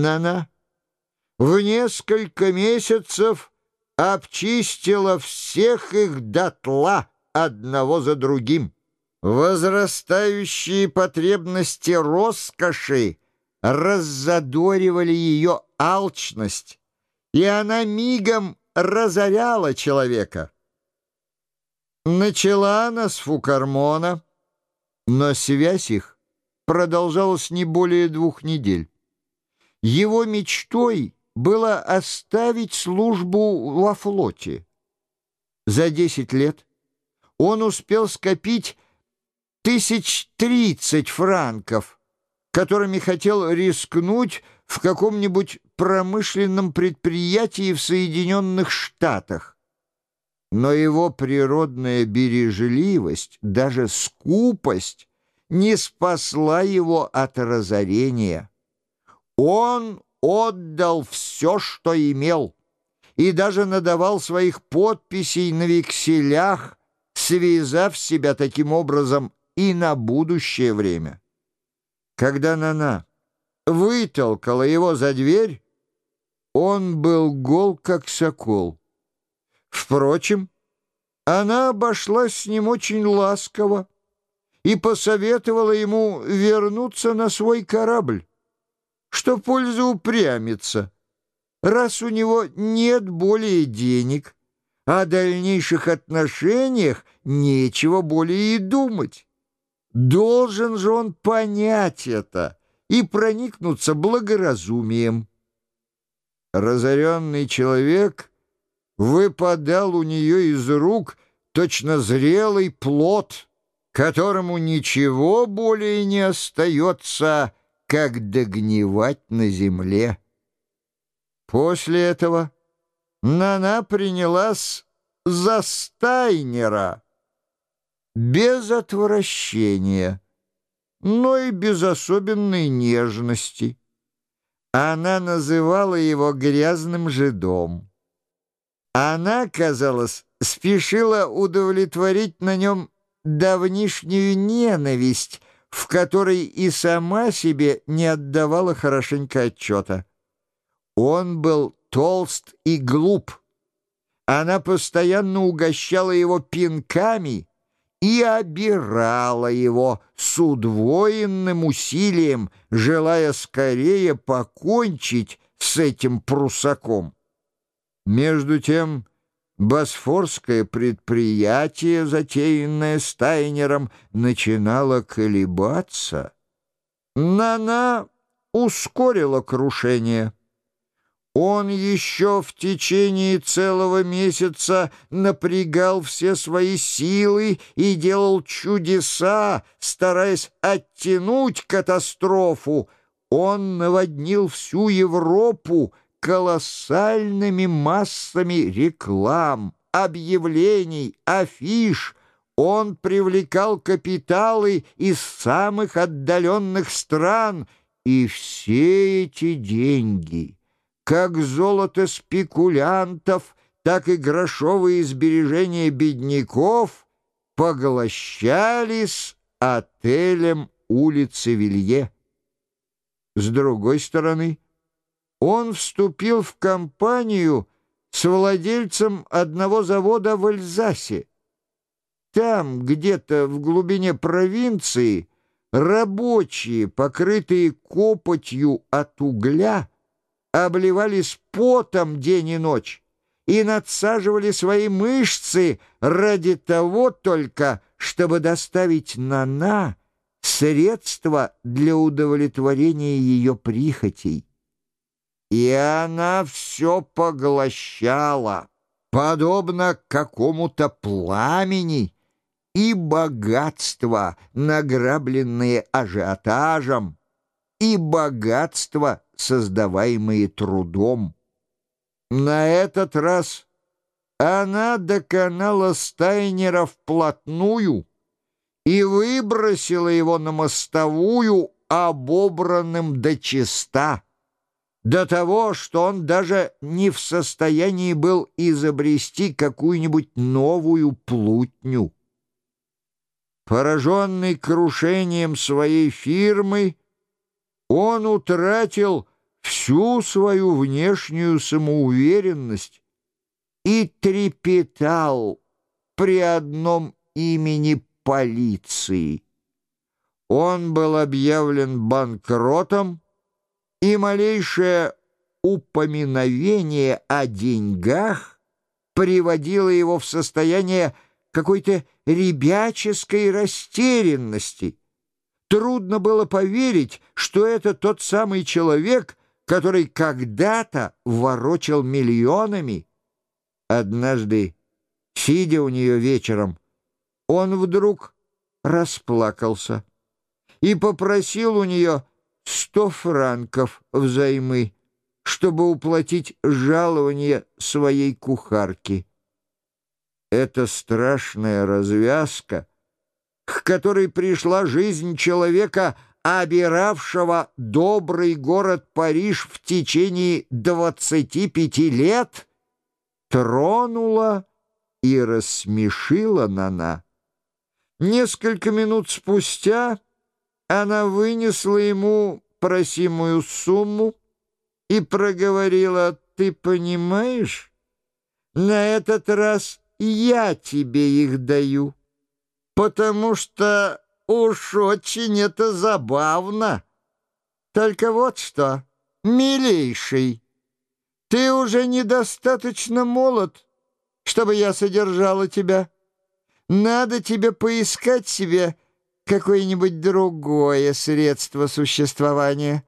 Нана в несколько месяцев обчистила всех их дотла одного за другим. Возрастающие потребности роскоши раззадоривали ее алчность, и она мигом разоряла человека. Начала она с Фукармона, но связь их продолжалась не более двух недель. Его мечтой было оставить службу во флоте. За десять лет он успел скопить тысяч тридцать франков, которыми хотел рискнуть в каком-нибудь промышленном предприятии в Соединенных Штатах. Но его природная бережливость, даже скупость, не спасла его от разорения. Он отдал все, что имел, и даже надавал своих подписей на векселях, связав себя таким образом и на будущее время. Когда Нана вытолкала его за дверь, он был гол, как сокол. Впрочем, она обошлась с ним очень ласково и посоветовала ему вернуться на свой корабль, что польза упрямится, раз у него нет более денег, о дальнейших отношениях нечего более и думать. Должен же он понять это и проникнуться благоразумием. Разоренный человек выпадал у нее из рук точно зрелый плод, которому ничего более не остается, как догнивать на земле. После этого Нана принялась за Стайнера без отвращения, но и без особенной нежности. Она называла его грязным жидом. Она, казалось, спешила удовлетворить на нем давнишнюю ненависть, в которой и сама себе не отдавала хорошенько отчета. Он был толст и глуп. Она постоянно угощала его пинками и обирала его с удвоенным усилием, желая скорее покончить с этим прусаком. Между тем босфорское предприятие, затеянное Стайнером, начинало колебаться. Нана ускорила крушение. Он еще в течение целого месяца напрягал все свои силы и делал чудеса, стараясь оттянуть катастрофу. Он наводнил всю Европу колоссальными массами реклам, объявлений, афиш. Он привлекал капиталы из самых отдаленных стран, и все эти деньги — как золото спекулянтов, так и грошовые сбережения бедняков поглощались отелем улицы Вилье. С другой стороны, он вступил в компанию с владельцем одного завода в Эльзасе. Там, где-то в глубине провинции, рабочие, покрытые копотью от угля, обливались потом день и ночь и надсаживали свои мышцы ради того только, чтобы доставить Нана средства для удовлетворения ее прихотей. И она все поглощала, подобно какому-то пламени, и богатство, награбленные ажиотажем, и богатство, создаваемые трудом. На этот раз она доконала Стайнера вплотную и выбросила его на мостовую обобранным до чиста, до того, что он даже не в состоянии был изобрести какую-нибудь новую плутню. Пораженный крушением своей фирмы, он утратил всю свою внешнюю самоуверенность и трепетал при одном имени полиции. Он был объявлен банкротом, и малейшее упоминовение о деньгах приводило его в состояние какой-то ребяческой растерянности. Трудно было поверить, что это тот самый человек, который когда-то ворочал миллионами. Однажды, сидя у нее вечером, он вдруг расплакался и попросил у нее сто франков взаймы, чтобы уплатить жалование своей кухарки. Эта страшная развязка, к которой пришла жизнь человека, обиравшего добрый город Париж в течение двадцати пяти лет, тронула и рассмешила Нана. Несколько минут спустя она вынесла ему просимую сумму и проговорила, «Ты понимаешь, на этот раз я тебе их даю, потому что уж очень это забавно. Только вот что, милейший, ты уже недостаточно молод, чтобы я содержала тебя. Надо тебе поискать себе какое-нибудь другое средство существования».